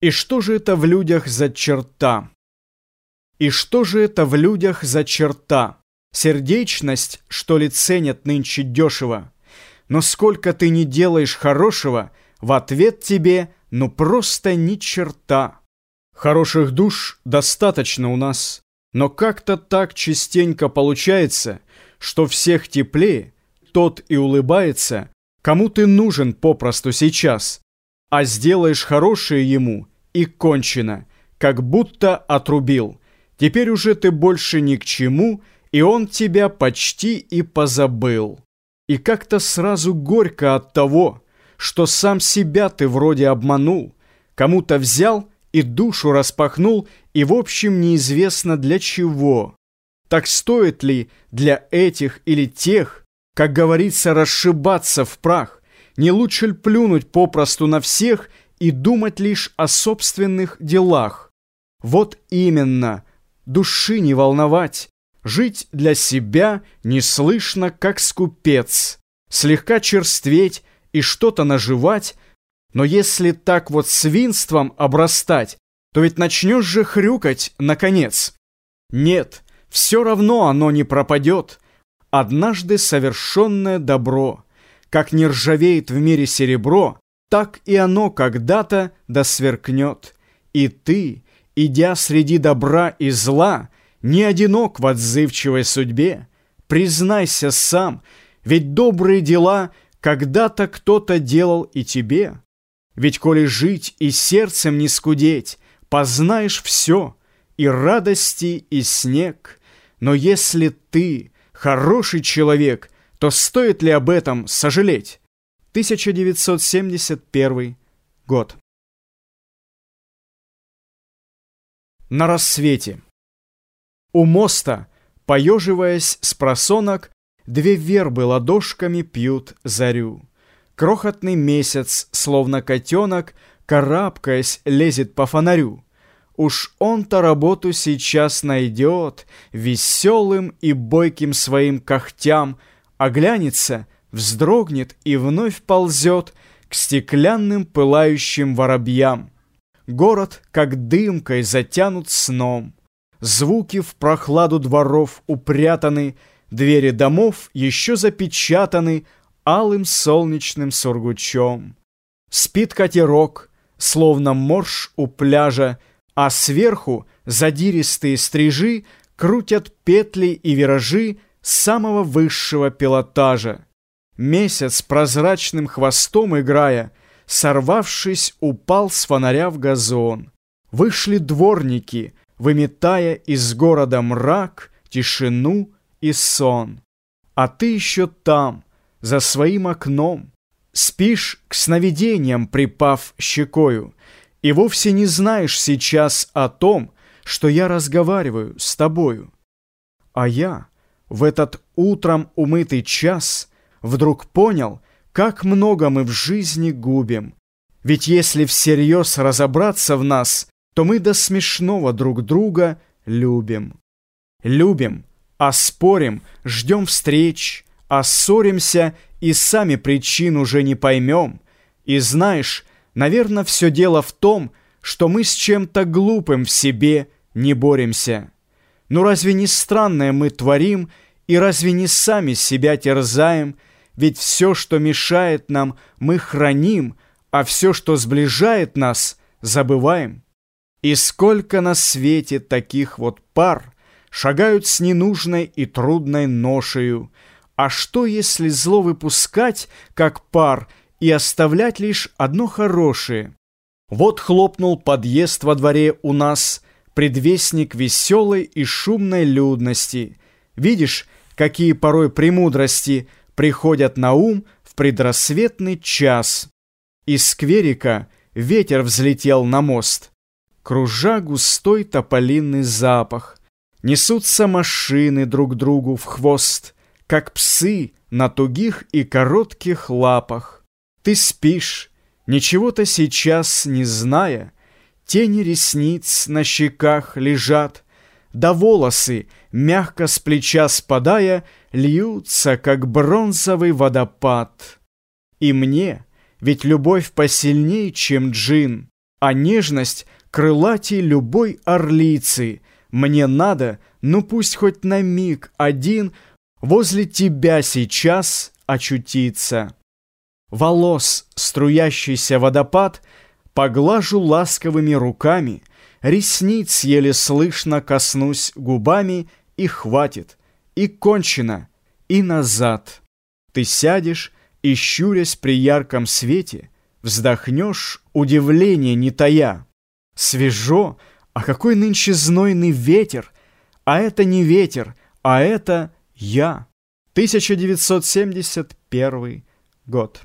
И что же это в людях за черта? И что же это в людях за черта? Сердечность, что ли, ценят нынче дешево? Но сколько ты не делаешь хорошего, в ответ тебе, ну просто ни черта. Хороших душ достаточно у нас, но как-то так частенько получается, что всех теплее, тот и улыбается, кому ты нужен попросту сейчас, а сделаешь хорошее ему, и кончено, как будто отрубил. Теперь уже ты больше ни к чему, и он тебя почти и позабыл. И как-то сразу горько от того, что сам себя ты вроде обманул, кому-то взял и душу распахнул, и в общем неизвестно для чего. Так стоит ли для этих или тех, как говорится, расшибаться в прах? Не лучше ли плюнуть попросту на всех и думать лишь о собственных делах. Вот именно, души не волновать, жить для себя неслышно, как скупец, слегка черстветь и что-то наживать, но если так вот свинством обрастать, то ведь начнешь же хрюкать, наконец. Нет, все равно оно не пропадет. Однажды совершенное добро, как не ржавеет в мире серебро, так и оно когда-то досверкнет. И ты, идя среди добра и зла, не одинок в отзывчивой судьбе. Признайся сам, ведь добрые дела когда-то кто-то делал и тебе. Ведь коли жить и сердцем не скудеть, познаешь все, и радости, и снег. Но если ты хороший человек, то стоит ли об этом сожалеть? 1971 год. На рассвете. У моста, поеживаясь с просонок, Две вербы ладошками пьют зарю. Крохотный месяц, словно котенок, Карабкаясь, лезет по фонарю. Уж он-то работу сейчас найдет, Веселым и бойким своим когтям Оглянется — вздрогнет и вновь ползет к стеклянным пылающим воробьям. Город, как дымкой, затянут сном. Звуки в прохладу дворов упрятаны, Двери домов еще запечатаны Алым солнечным сургучом. Спит катерок, словно морж у пляжа, А сверху задиристые стрижи Крутят петли и виражи Самого высшего пилотажа. Месяц прозрачным хвостом играя, Сорвавшись, упал с фонаря в газон. Вышли дворники, выметая из города мрак, тишину и сон. А ты еще там, за своим окном, Спишь к сновидениям, припав щекою, И вовсе не знаешь сейчас о том, Что я разговариваю с тобою. А я в этот утром умытый час вдруг понял, как много мы в жизни губим. Ведь если всерьез разобраться в нас, то мы до смешного друг друга любим. Любим, а спорим, ждем встреч, а ссоримся и сами причин уже не поймем. И знаешь, наверное, все дело в том, что мы с чем-то глупым в себе не боремся. Ну разве не странное мы творим, и разве не сами себя терзаем, ведь все, что мешает нам, мы храним, а все, что сближает нас, забываем. И сколько на свете таких вот пар шагают с ненужной и трудной ношею. А что, если зло выпускать, как пар, и оставлять лишь одно хорошее? Вот хлопнул подъезд во дворе у нас, предвестник веселой и шумной людности. Видишь, какие порой премудрости приходят на ум в предрассветный час. Из скверика ветер взлетел на мост. Кружа густой тополинный запах. Несутся машины друг другу в хвост, Как псы на тугих и коротких лапах. Ты спишь, ничего-то сейчас не зная, Тени ресниц на щеках лежат, Да волосы — мягко с плеча спадая, льются, как бронзовый водопад. И мне, ведь любовь посильнее, чем джин, А нежность крылати любой орлицы. Мне надо, ну пусть хоть на миг один возле тебя сейчас очутиться. Волос струящийся водопад поглажу ласковыми руками, ресниц еле слышно коснусь губами и хватит, и кончено, и назад. Ты сядешь и, щурясь при ярком свете, Вздохнешь, удивление не тая. Свежо, а какой нынче знойный ветер! А это не ветер, а это я. 1971 год.